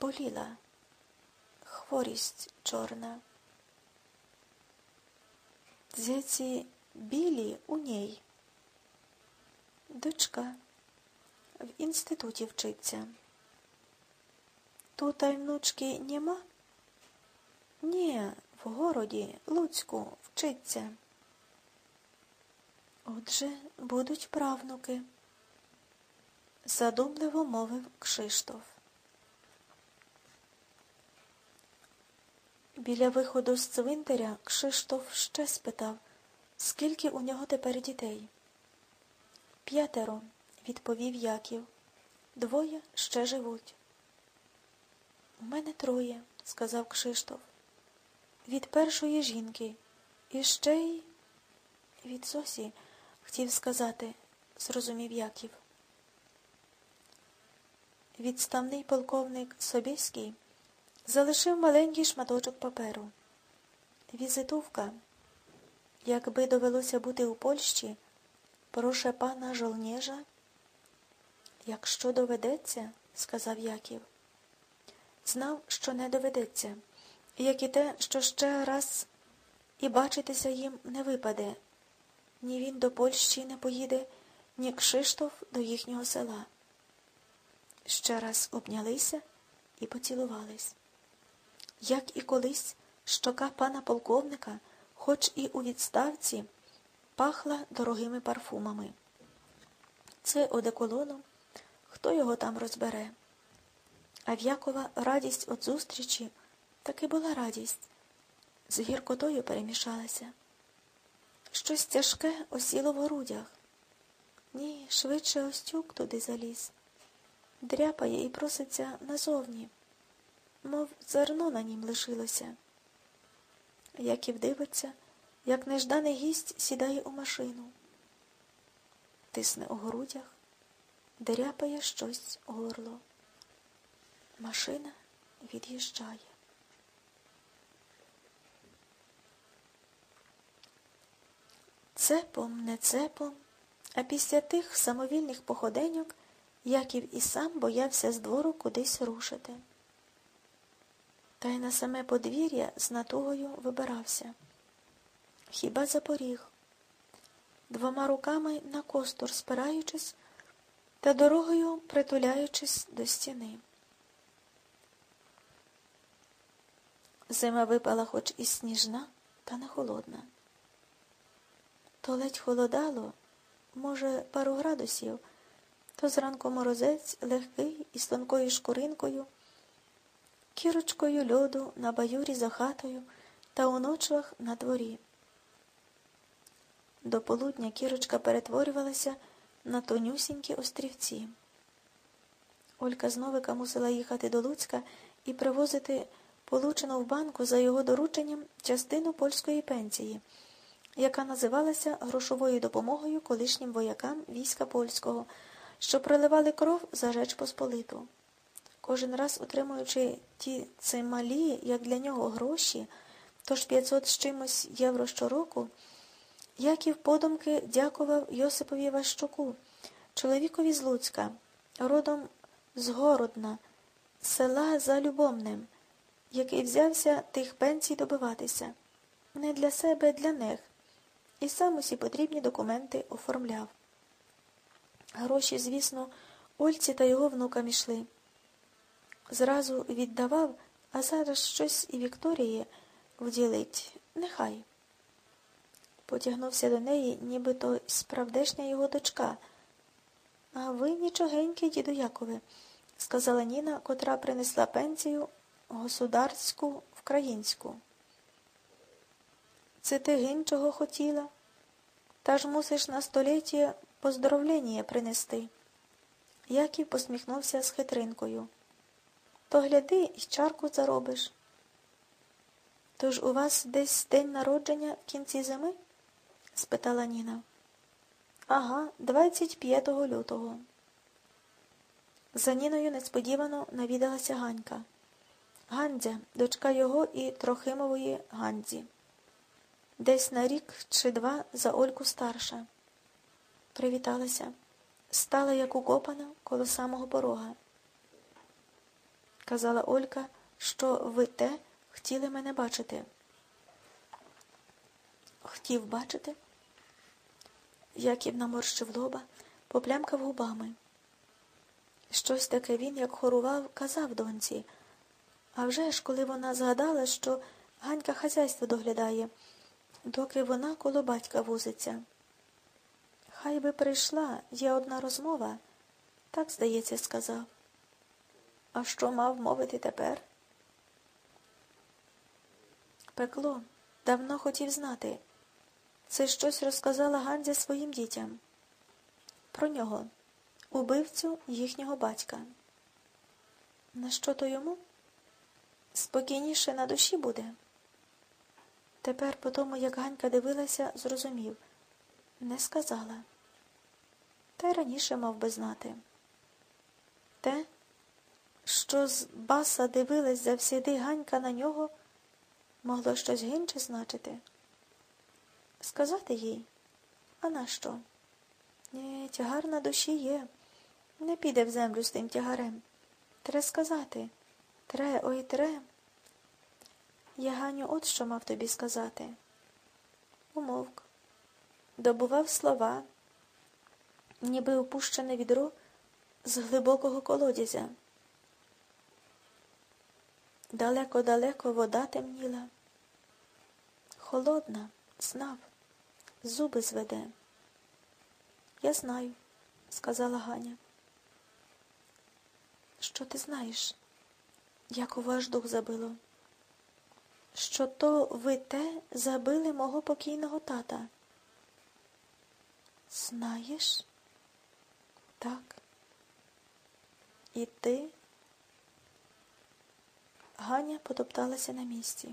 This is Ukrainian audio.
боліла, хворість чорна. Зяці білі у ній. Дочка в інституті вчиться. Тут й внучки нема? Ні, в городі, Луцьку, вчиться. Отже, будуть правнуки, задумливо мовив Кшиштоф. Біля виходу з цвинтаря Кшиштоф ще спитав, скільки у нього тепер дітей. П'ятеро, відповів Яків. Двоє ще живуть. У мене троє, сказав Кшиштоф. Від першої жінки. І ще й від Зосі, хотів сказати, зрозумів Яків. Відставний полковник Собєський залишив маленький шматочок паперу. Візитовка. Якби довелося бути у Польщі, проше пана жолнєжа. Якщо доведеться, сказав Яків, знав, що не доведеться, як і те, що ще раз і бачитися їм не випаде. Ні він до Польщі не поїде, ні Кшиштоф до їхнього села. Ще раз обнялися і поцілувались. Як і колись щока пана полковника, хоч і у відставці, пахла дорогими парфумами. Це одеколоном, хто його там розбере. А в Якова радість від зустрічі таки була радість, з гіркотою перемішалася. Щось тяжке осіло в грудях. Ні, швидше Остюк туди заліз. Дряпає і проситься назовні, мов зерно на нім лишилося. Яків дивиться, як нежданий гість сідає у машину, тисне у грудях, дряпає щось горло. Машина від'їжджає. Цепом, не цепом, а після тих самовільних походеньок Яків і сам боявся з двору кудись рушити. Та й на саме подвір'я з натугою вибирався. Хіба за поріг, двома руками на костур спираючись та дорогою притуляючись до стіни. Зима випала хоч і сніжна, та не холодна. То ледь холодало, може, пару градусів, то зранку морозець легкий із тонкою шкуринкою, кірочкою льоду на баюрі за хатою та у ночвах на дворі. До полудня кірочка перетворювалася на тонюсінькі острівці. Олька з Новика мусила їхати до Луцька і привозити получену в банку за його дорученням частину польської пенсії яка називалася грошовою допомогою колишнім воякам війська польського, що проливали кров за Реч Посполиту. Кожен раз, отримуючи ті цималі, як для нього гроші, тож 500 з чимось євро щороку, Яків подумки дякував Йосипові Ващуку, чоловікові з Луцька, родом з Городна, села за Любомнем, який взявся тих пенсій добиватися. Не для себе, для них і сам усі потрібні документи оформляв. Гроші, звісно, Ольці та його внукам ішли. Зразу віддавав, а зараз щось і Вікторії вділить. Нехай. Потягнувся до неї, нібито справдешня його дочка. А ви нічогенькі, діду Якове, сказала Ніна, котра принесла пенсію государську вкраїнську. Це ти гин чого хотіла? Та ж мусиш на століття поздоровлення принести. Яків посміхнувся з хитринкою. То гляди і чарку заробиш. Тож у вас десь день народження в кінці зими? спитала Ніна. Ага, 25 лютого. За Ніною несподівано навідалася Ганька. Гандзя, дочка його і Трохимової Гандзі десь на рік чи два за Ольку старша. Привіталася, стала як укопана коло самого порога. Казала Олька, що ви те хотіли мене бачити. Хотів бачити? Яків наморщив лоба, поплямкав губами. Щось таке він, як хорував, казав доньці. А вже ж, коли вона згадала, що Ганька хазяйство доглядає, доки вона коло батька возиться. Хай би прийшла, є одна розмова, так, здається, сказав. А що мав мовити тепер? Пекло, давно хотів знати. Це щось розказала Ганзя своїм дітям. Про нього, убивцю їхнього батька. На що то йому? Спокійніше на душі буде. Тепер, по тому, як Ганька дивилася, зрозумів не сказала. Та й раніше мав би знати. Те, що з баса дивилась завсіди Ганька на нього, могло щось гінче значити. Сказати їй, а на що? Ні, тягар на душі є. Не піде в землю з тим тягарем. Тре сказати. Тре, ой, тре. Я, Ганю, от що мав тобі сказати. Умовк. Добував слова, ніби опущене відро з глибокого колодязя. Далеко-далеко вода темніла. Холодна, знав, зуби зведе. Я знаю, сказала Ганя. Що ти знаєш? Як у ваш дух забило? Що то ви те забили мого покійного тата? Знаєш? Так. І ти? Ганя потопталася на місці.